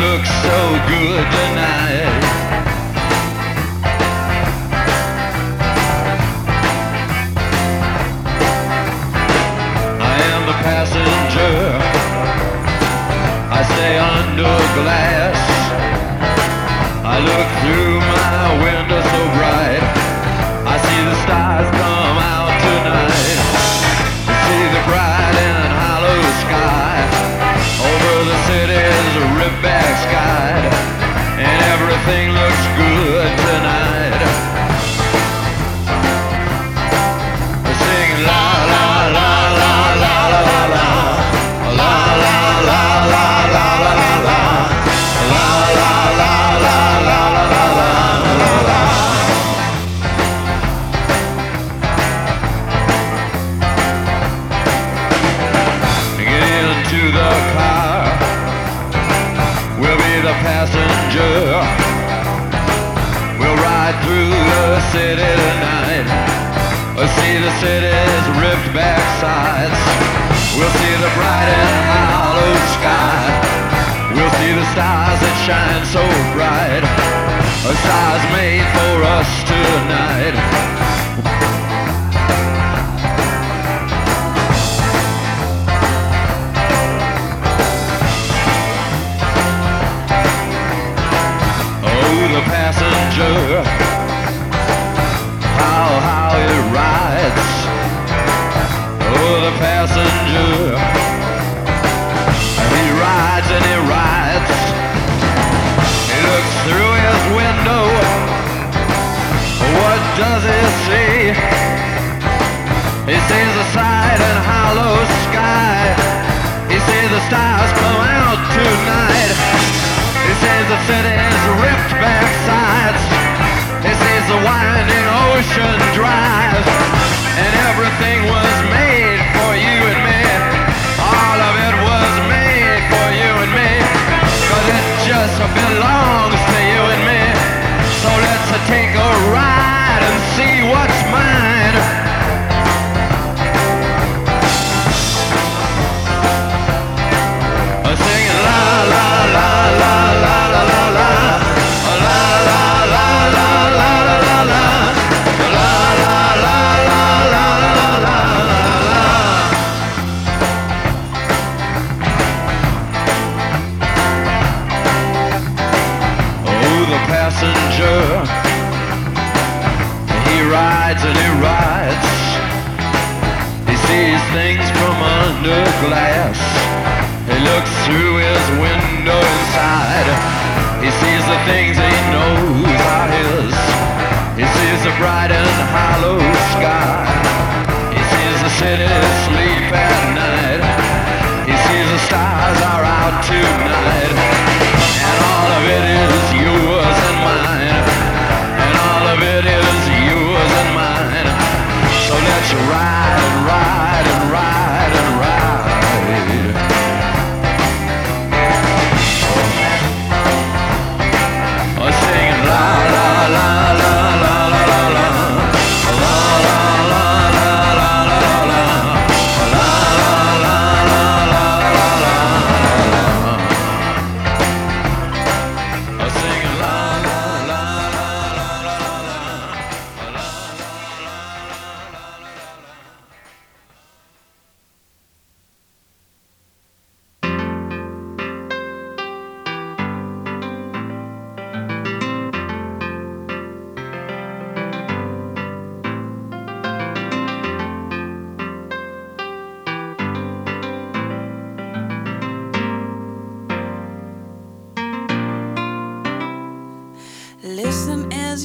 look so good tonight. A size made for us to He sees the side hollow sky. He sees the stars come out tonight. He sees the city's ripped back sides. He sees the winding ocean drive.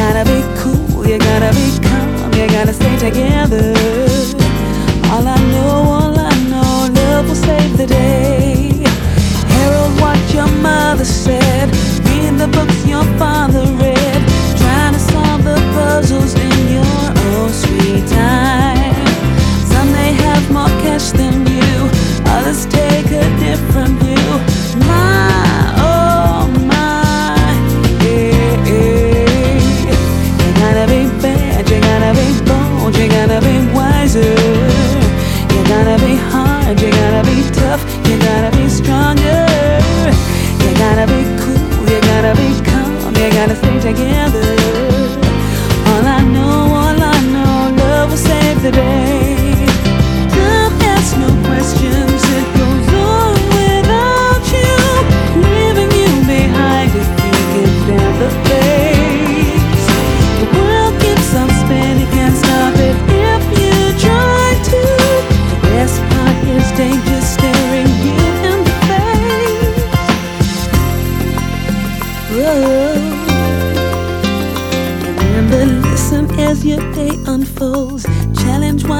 Gotta be cool, you gotta be calm, you gotta stay together. All I know, all I know, love will save the day. Herald what your mother said, read the books your father read, trying to solve the puzzles in your own sweet time. Some may have more cash than you, others take a different view. My, bold, you gotta be wiser. You gotta be hard, you gotta be tough, you gotta be stronger. You gotta be cool, you gotta be calm, you gotta stay together. All I know, all I know, love will save the day.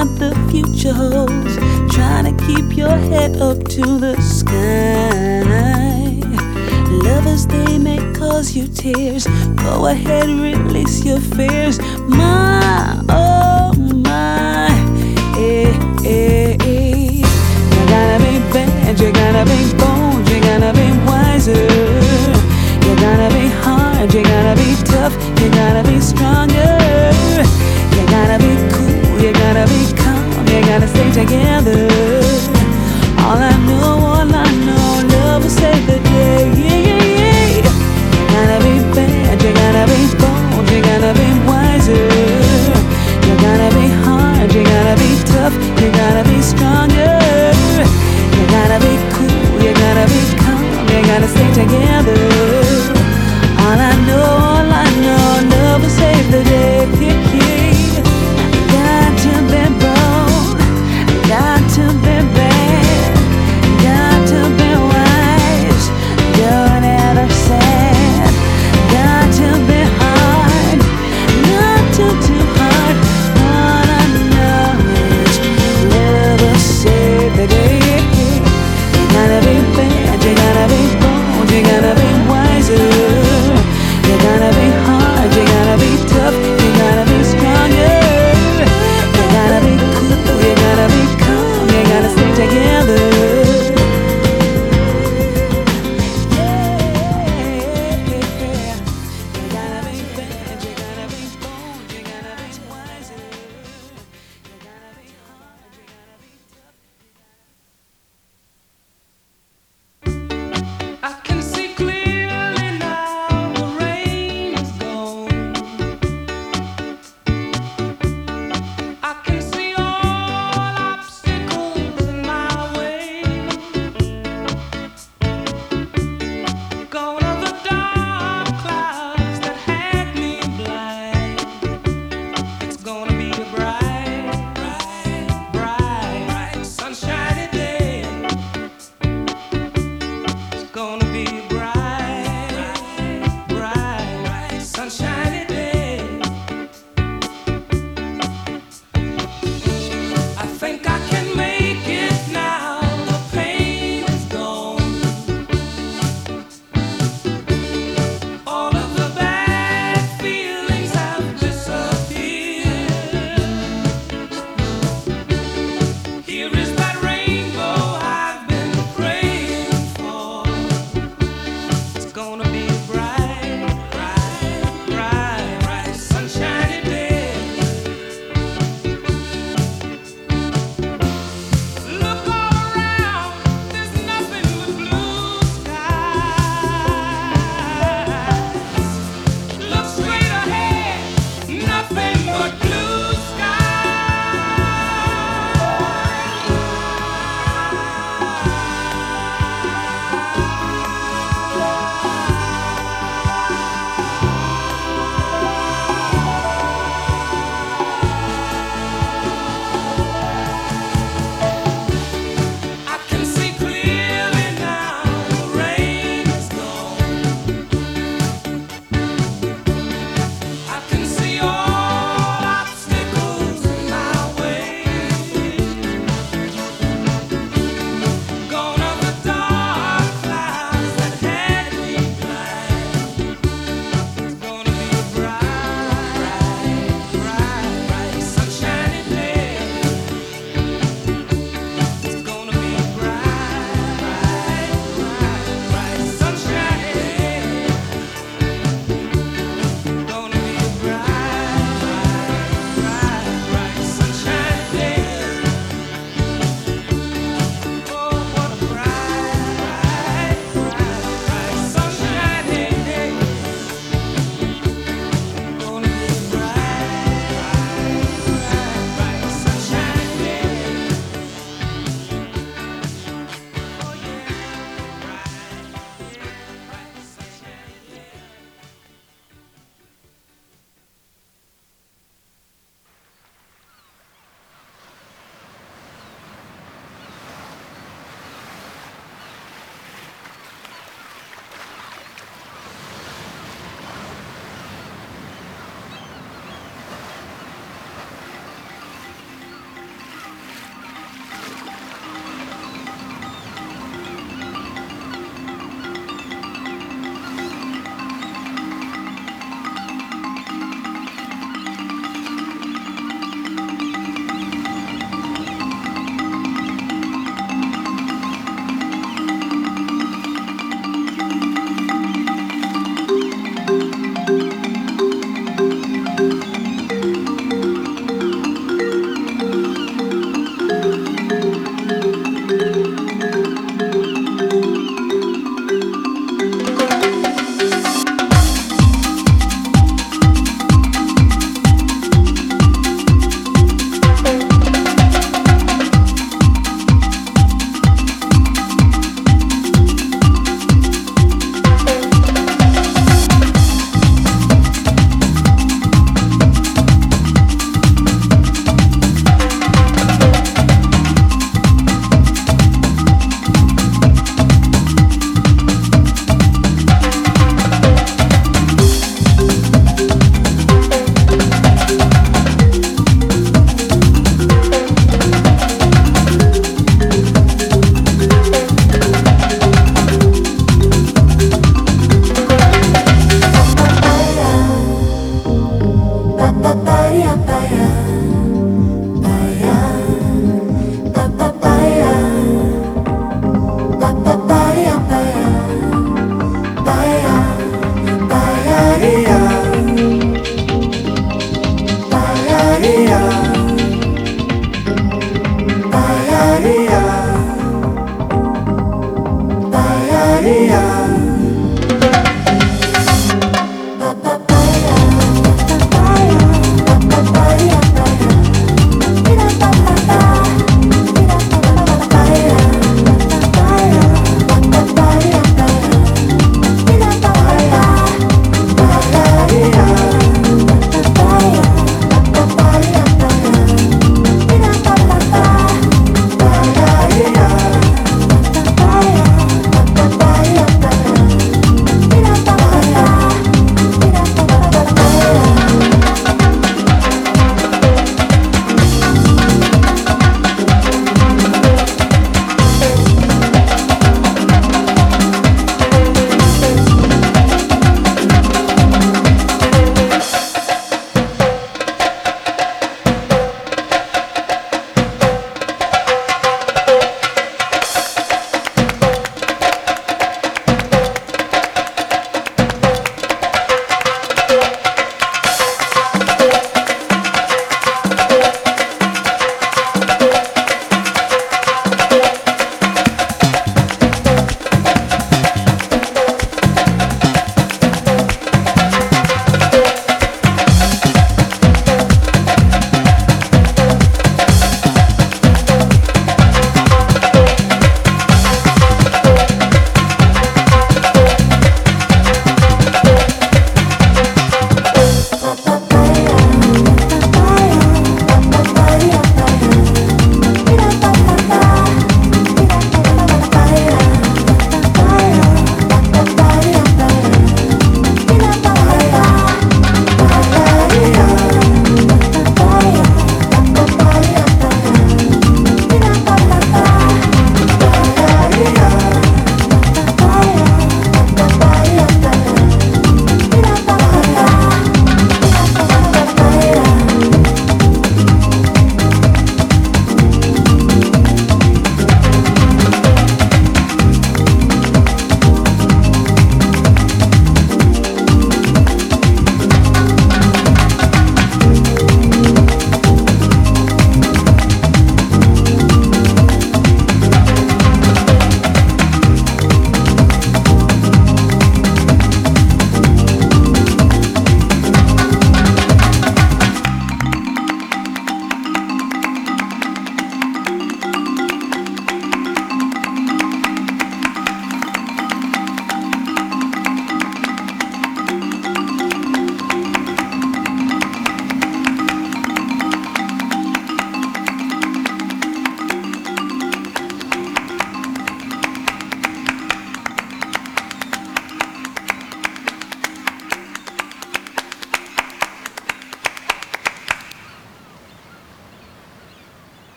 What the future holds. Trying to keep your head up to the sky. Lovers, they may cause you tears. Go ahead, release your fears.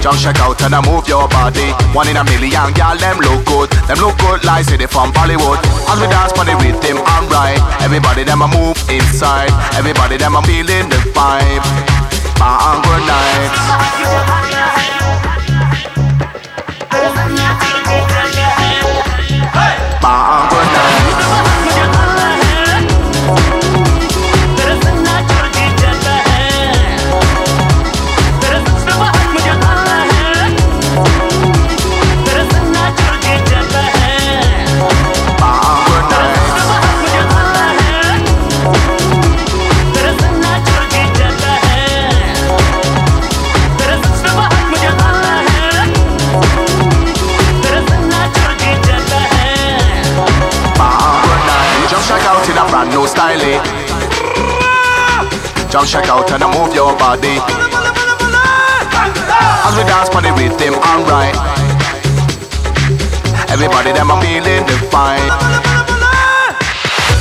Just check out and I move your body. One in a million, girl, them look good. Them look good like city from Bollywood. As we dance for the rhythm, I'm right. Everybody them a move inside. Everybody them a feeling the vibe. Bang good night. Just check out and move your body. As we dance for the rhythm, alright. Everybody them are feeling the vibe.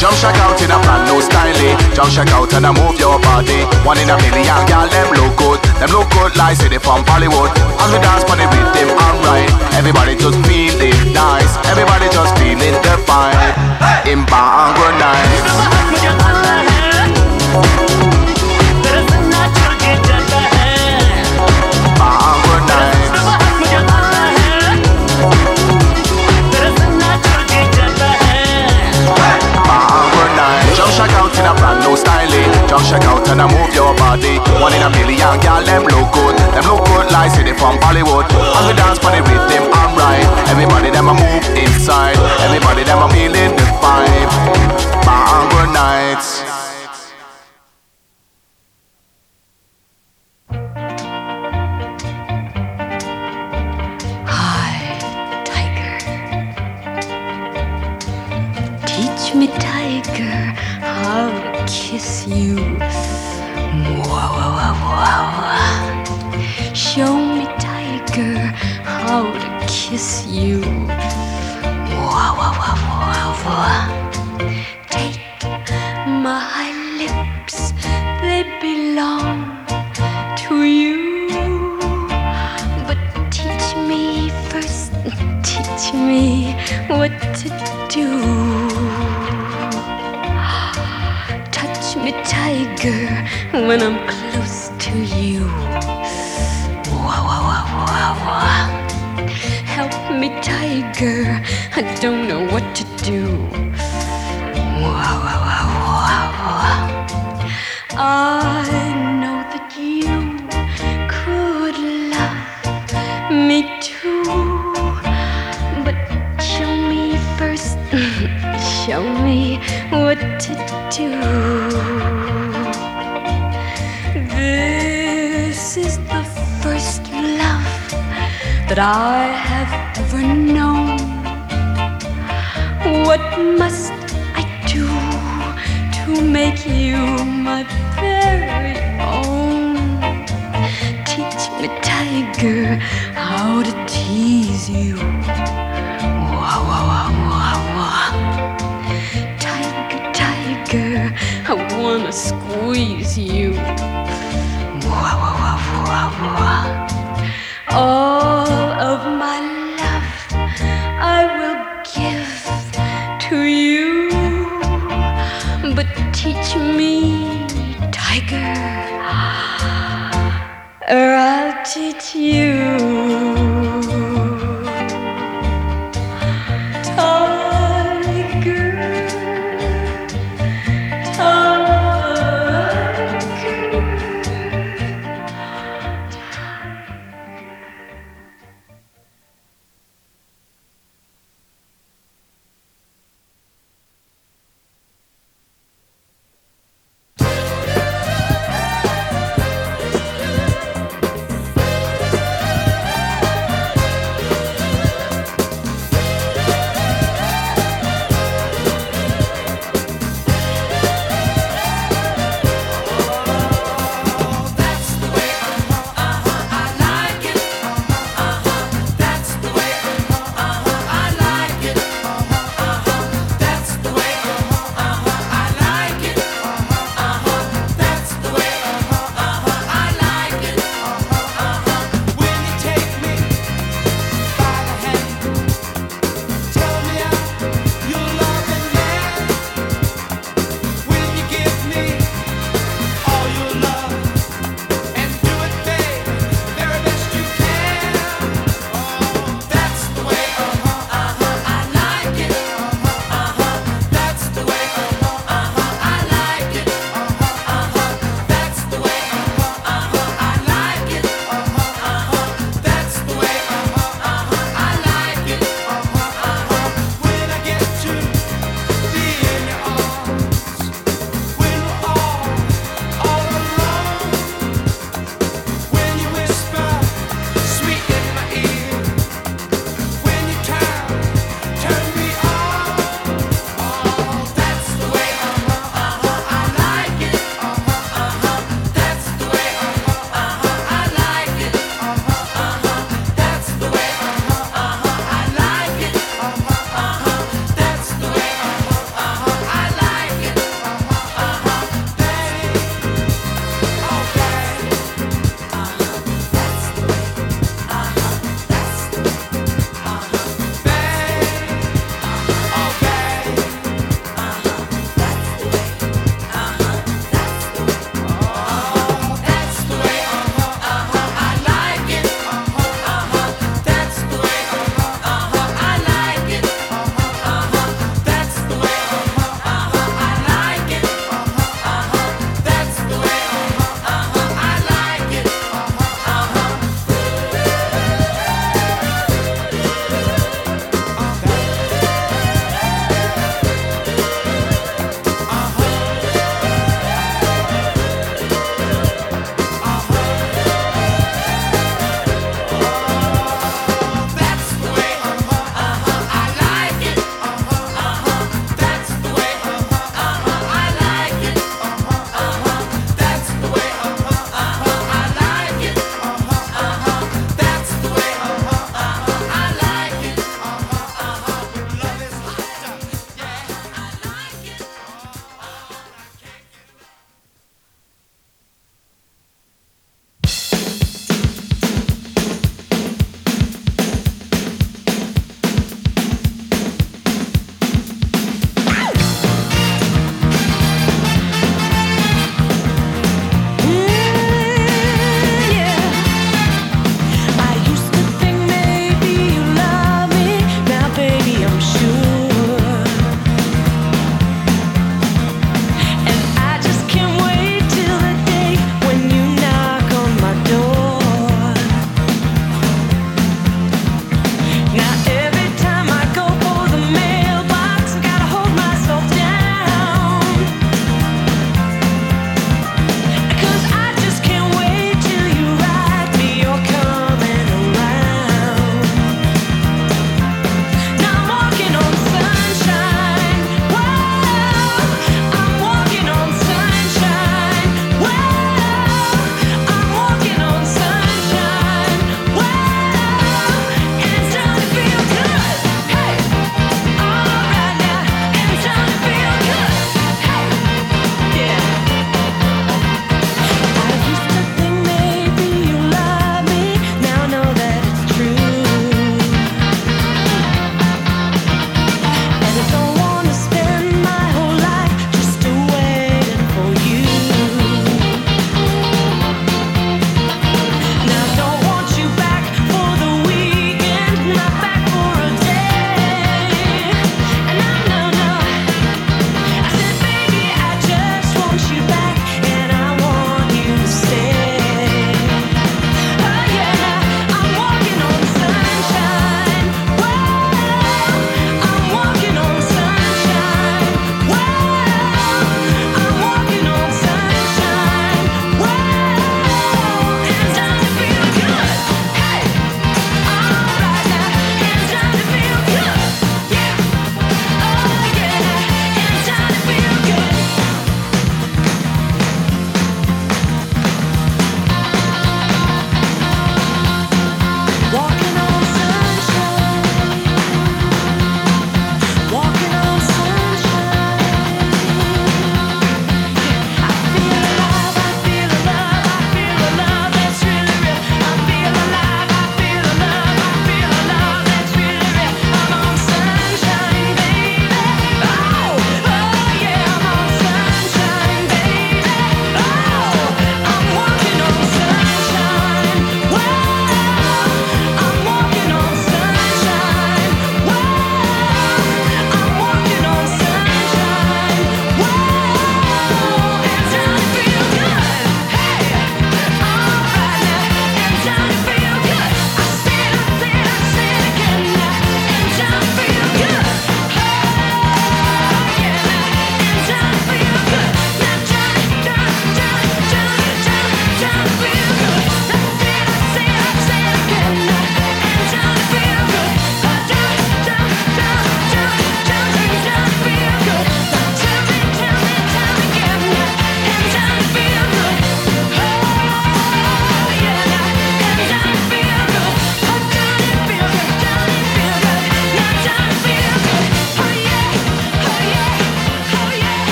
Jump check out in a brand new style Jump check out and move your body. One in a million, girl, them look good. Them look good like city from Bollywood As we dance for the rhythm, alright. Everybody just feeling nice. Everybody just feeling the vibe In Bangor night Just check out and I move your body. One in a million, girl, them look good. Them look good like city from Bollywood. As the dance for the rhythm, I'm right. Everybody them a move inside. Everybody them a feeling the vibe. Bang good nights. me tiger I'll kiss you. Wow, wow, wow, Show me, tiger, how to kiss you. Wow, wow, wow, wow, Take my lips, they belong to you. But teach me first, teach me what when I'm close to you. Help me, tiger. I don't know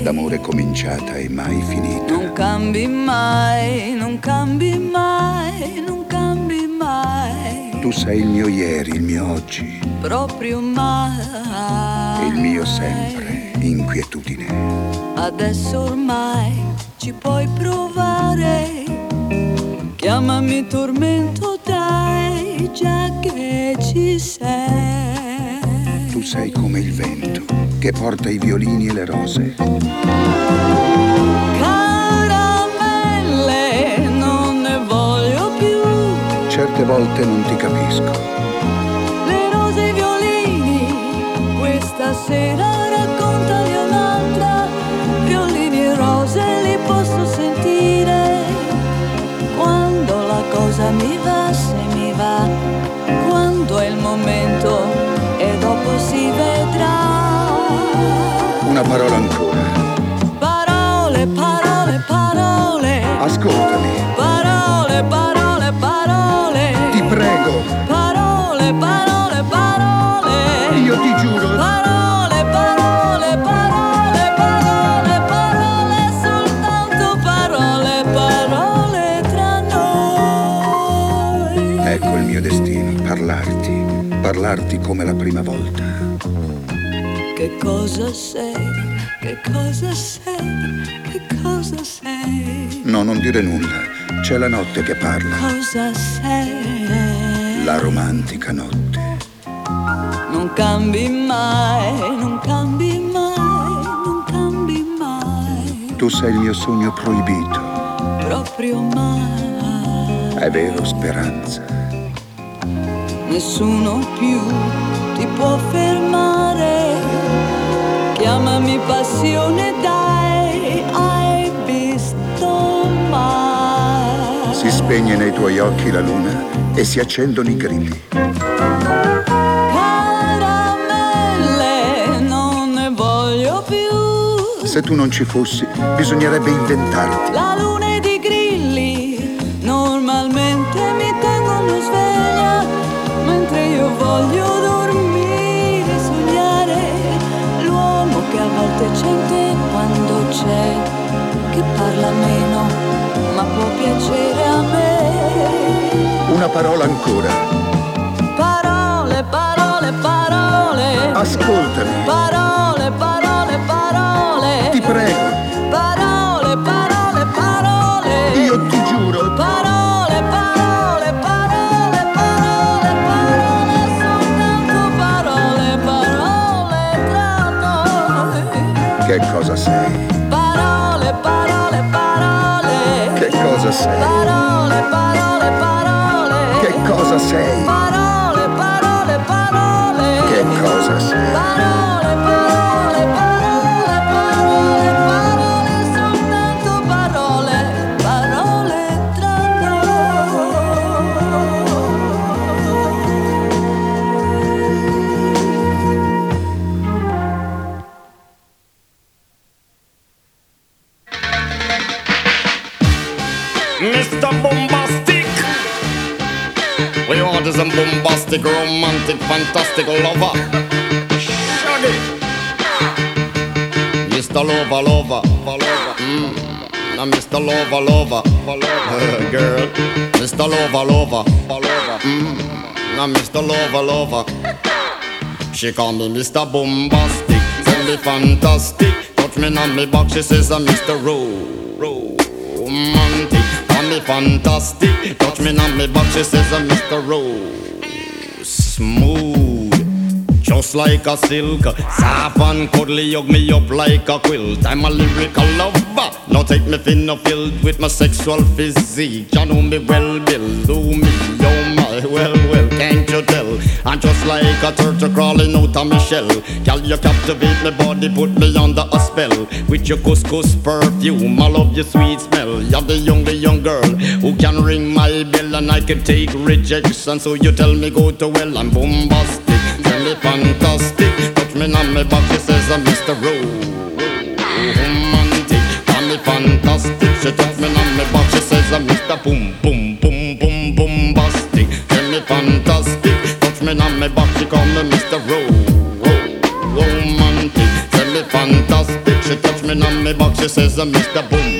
frase d'amore cominciata e mai finita. Non cambi mai, non cambi mai, non cambi mai. Tu sei il mio ieri, il mio oggi, Proprio mai. e il mio sempre, inquietudine. Adesso ormai ci puoi provare. Chiamami tormento, dai, già che ci sei. Tu sei come il vento che porta i violini e le rose. Caramelle, non ne voglio più. Certe volte non ti capisco, come la prima volta. Che cosa sei? Che cosa sei? Che cosa sei? No, non dire nulla, c'è la notte che parla, Cosa sei? la romantica notte. Non cambi mai, non cambi mai, non cambi mai, Tu sei il mio sogno proibito, proprio mai. è vero, speranza. Nessuno più può fermare. Chiamami passione, dai, hai visto mai. Si spegne nei tuoi occhi la luna e si accendono i grilli. Caramelle, non ne voglio più. Se tu non ci fossi, bisognerebbe inventarti. La luna ed i grilli normalmente mi tengono sveglia, mentre io voglio parla meno, ma può piacere a me. Una parola ancora. Parole, parole, parole. Ascoltami, Parole, parole, parole. ti prego, Parole, parole, parole. io ti giuro. Parole, parole, parole, parole, parole, soltanto parole, parole noi. Che cosa sei? Cosa sei? Parole, parole, parole. Che cosa sei? Fantastic lover. Shaggy. Mr. Lover, lover, lover. Mm. Now, Mr. Lover, lover. Girl. Mr. Lover, lover, lover. Mm. Now, Mr. Lover, lover. She call me Mr. Bombastic, tell me fantastic. Touch me on me back, she says I'm Mr. Ro- Romantic. Call me fantastic, touch me on me back, she says I'm Mr. Ro- Smooth. Just like a silk, soft and cuddly, hug me up like a quilt. I'm a lyrical lover. Now take me thin or filled with my sexual physique. You know me well, Bill. Do me, oh my, well, well, can't you tell? I'm just like a turtle crawling out of my shell. Girl, you captivate my body, put me under a spell. With your couscous perfume, I love your sweet smell. You're the young, the young girl who can ring my bell and I can take rejection. So you tell me go to well, I'm bombastic fantastic. Touch me on my back, she says uh, I'm Mr. Romantic. Call me fantastic. She touch me on my back, she says I'm Mr. Boom Boom Boom Boom Boom Bombastic. Call me fantastic. Touch me on my back, she call me Mr. Romantic. Call me fantastic. She touch me on my back, she says uh, I'm Mr. Boom.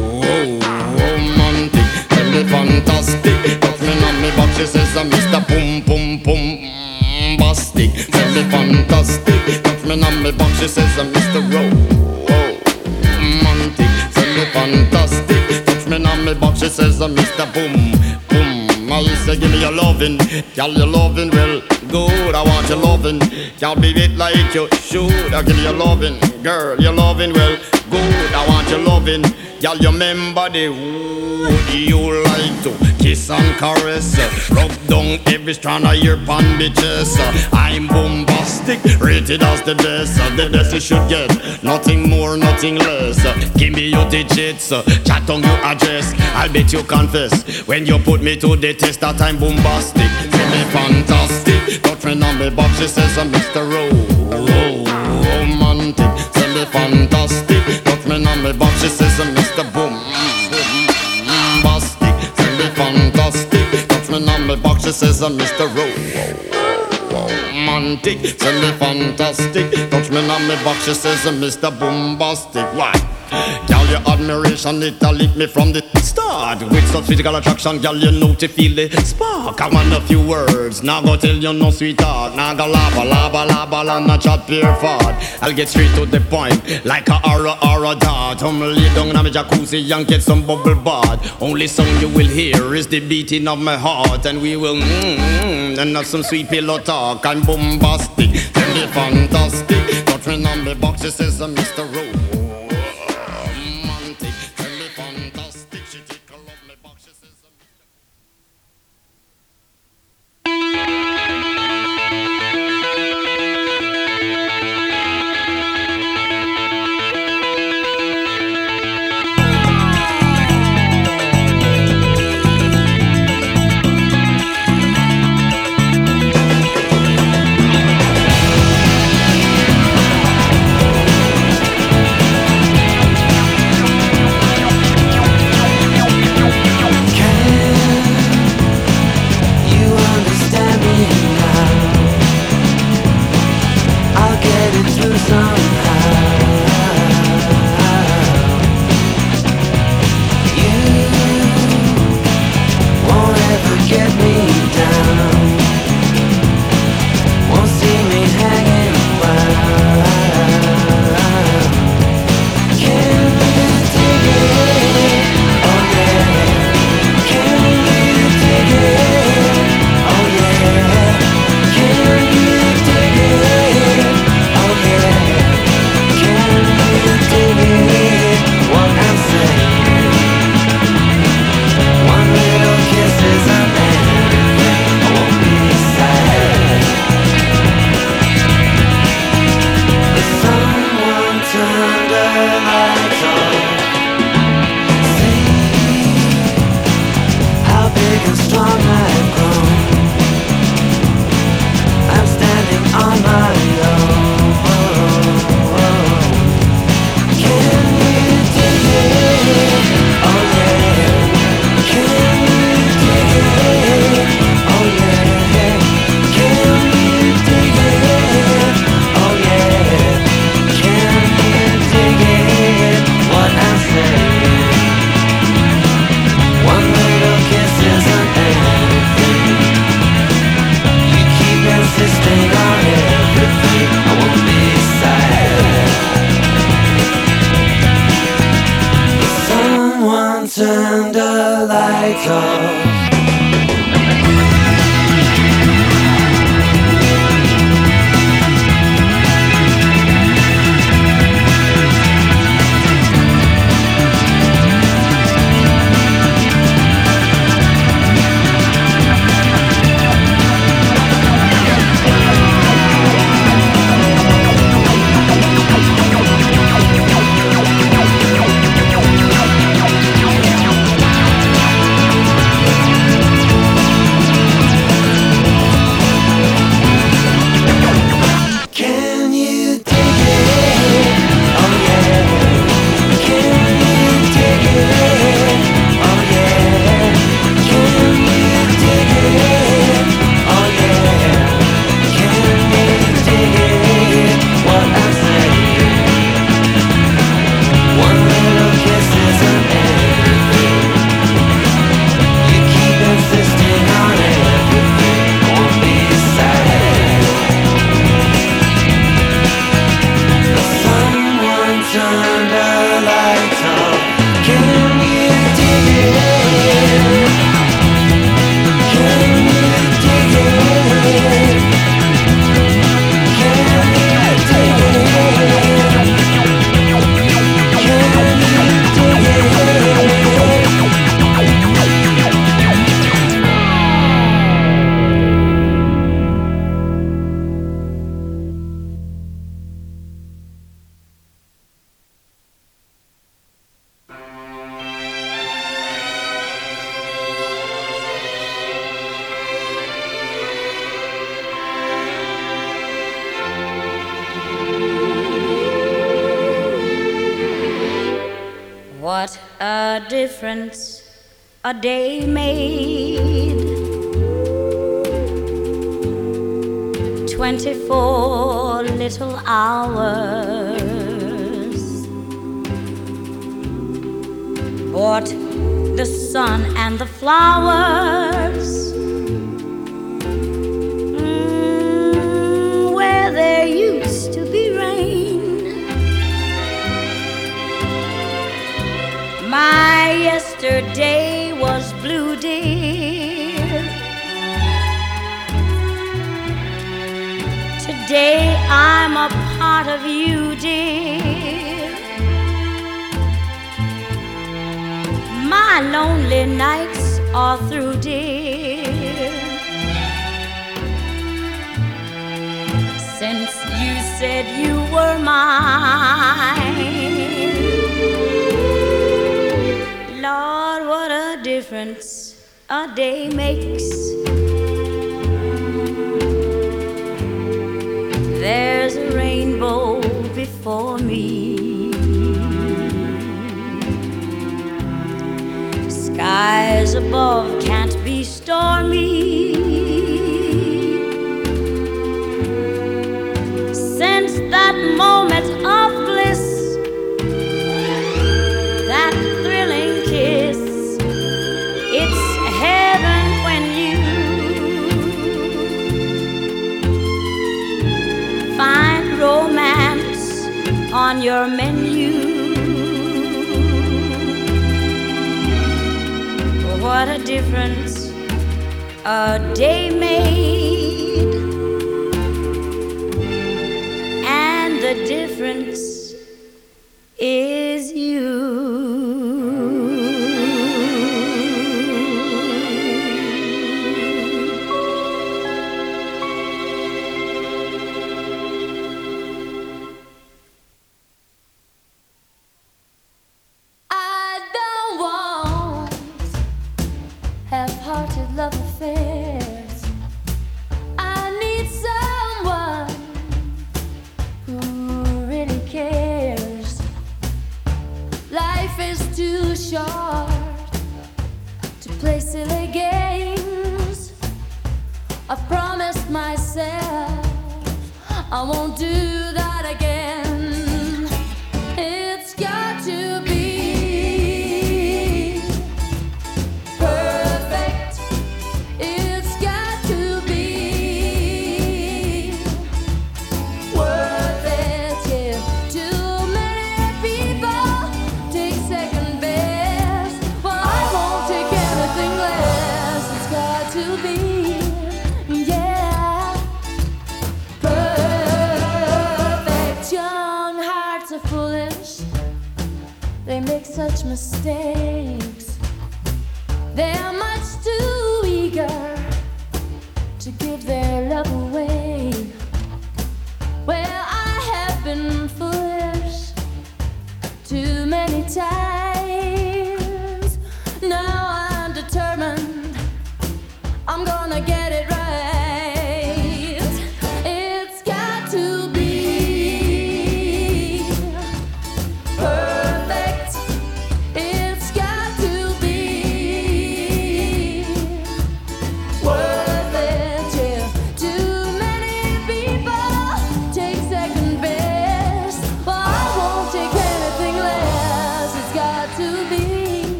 fantastic. Touch me on me box, she says, uh, I'm Mr. Boom, boom, boom. Mm, Bastic, tell me fantastic. Touch me on me box, she says, I'm Mr. Ro romantic. Tell me fantastic. Touch me on me box, she says, uh, I'm Mr. Boom, boom. I say, give me your loving, girl, your loving, well, good. I want your loving, girl, be it like you should. I give you loving, girl, your loving, well, good. I want your loving, girl, you remember the wood you like to kiss and caress, rub down every strand of your pan bitches. I'm bombastic, rated as the best, the best you should get, nothing more, nothing less. Give me your digits, chat on your address. I'll bet you confess when you put me to the test that I'm bombastic. Say me fantastic, me on me box, she says I'm Mr. Ro, Ro, romantic. Me fantastic, touch me on me box, she says uh, I'm Mr. Boom, boom, bastic. Say me fantastic, touch me on me box, she says I'm Mr. Ro. Romantic, me fantastic. Touch me on me box, she says uh, I'm Mr. Bombastic. Why? Your admiration, it a lit me from the start. With such physical attraction, girl, you know to feel the spark. I want a few words, now go tell you no sweetheart. Now go lava, lava, lava, and not chat pure fart. I'll get straight to the point, like a aura, aura dart. I'm lay down in my jacuzzi and get some bubble bath. Only song you will hear is the beating of my heart. And we will mmm, and have some sweet pillow talk. I'm bombastic, tell me fantastic. Me on the box, it says Mr. Rowe difference a day made. Twenty four little hours bought the sun and the flowers. lonely nights all through, dear. Since you said you were mine, Lord, what a difference a day makes. skies above can't be stormy. Since that moment of bliss, that thrilling kiss, it's heaven when you find romance on your menu. difference a day made.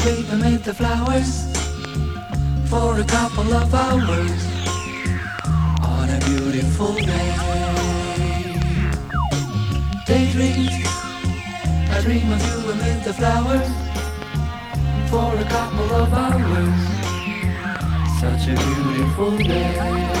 Asleep amid the flowers for a couple of hours on a beautiful day. Daydream, I dream of you amid the flowers for a couple of hours. Such a beautiful day.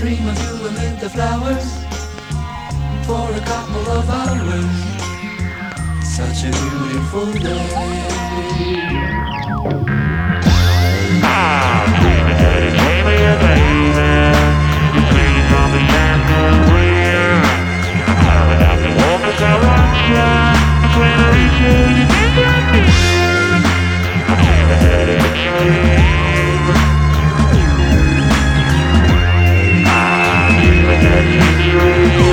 dream of you amid the flowers for a couple of hours. Such a beautiful day. Daydream,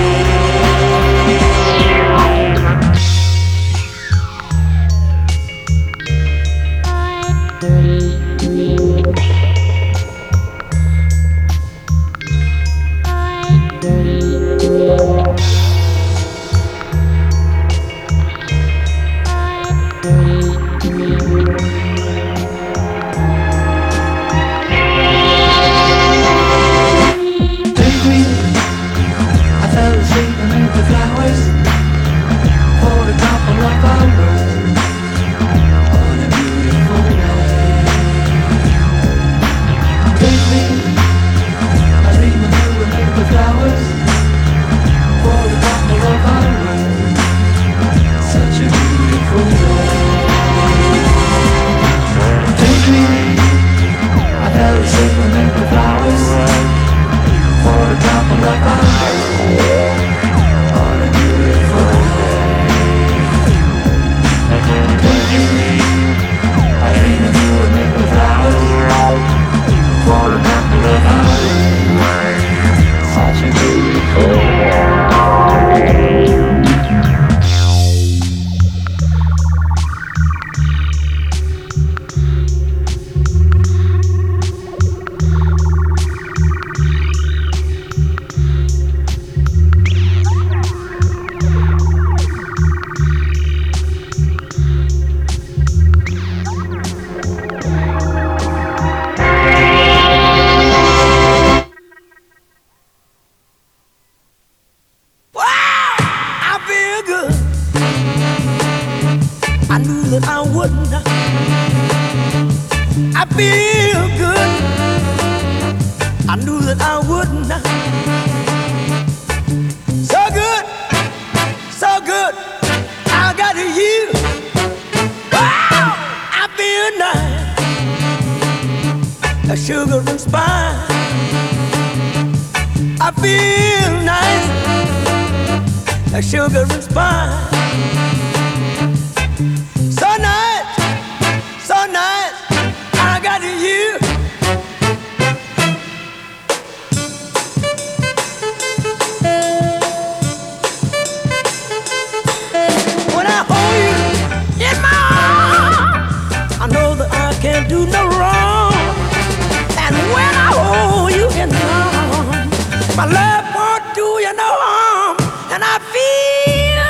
my love won't do you no harm. And I feel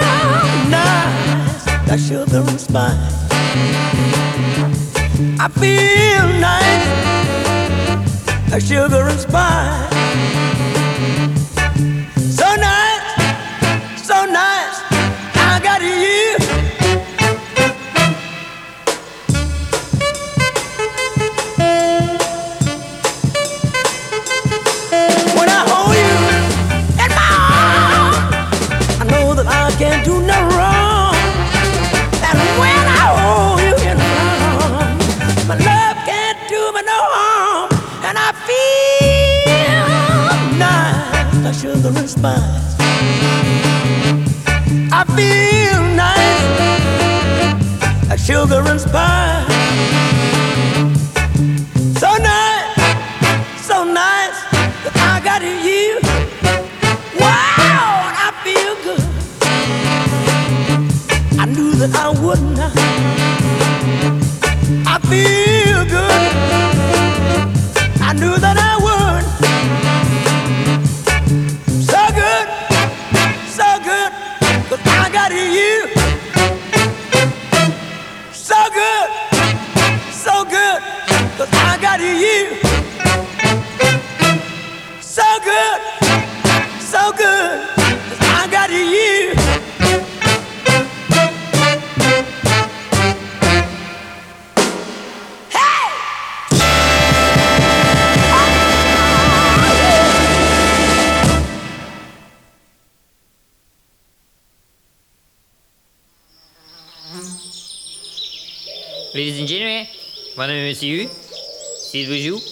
nice, like sugar and spice. I feel nice, like sugar and spice. Like sugar c'est le jour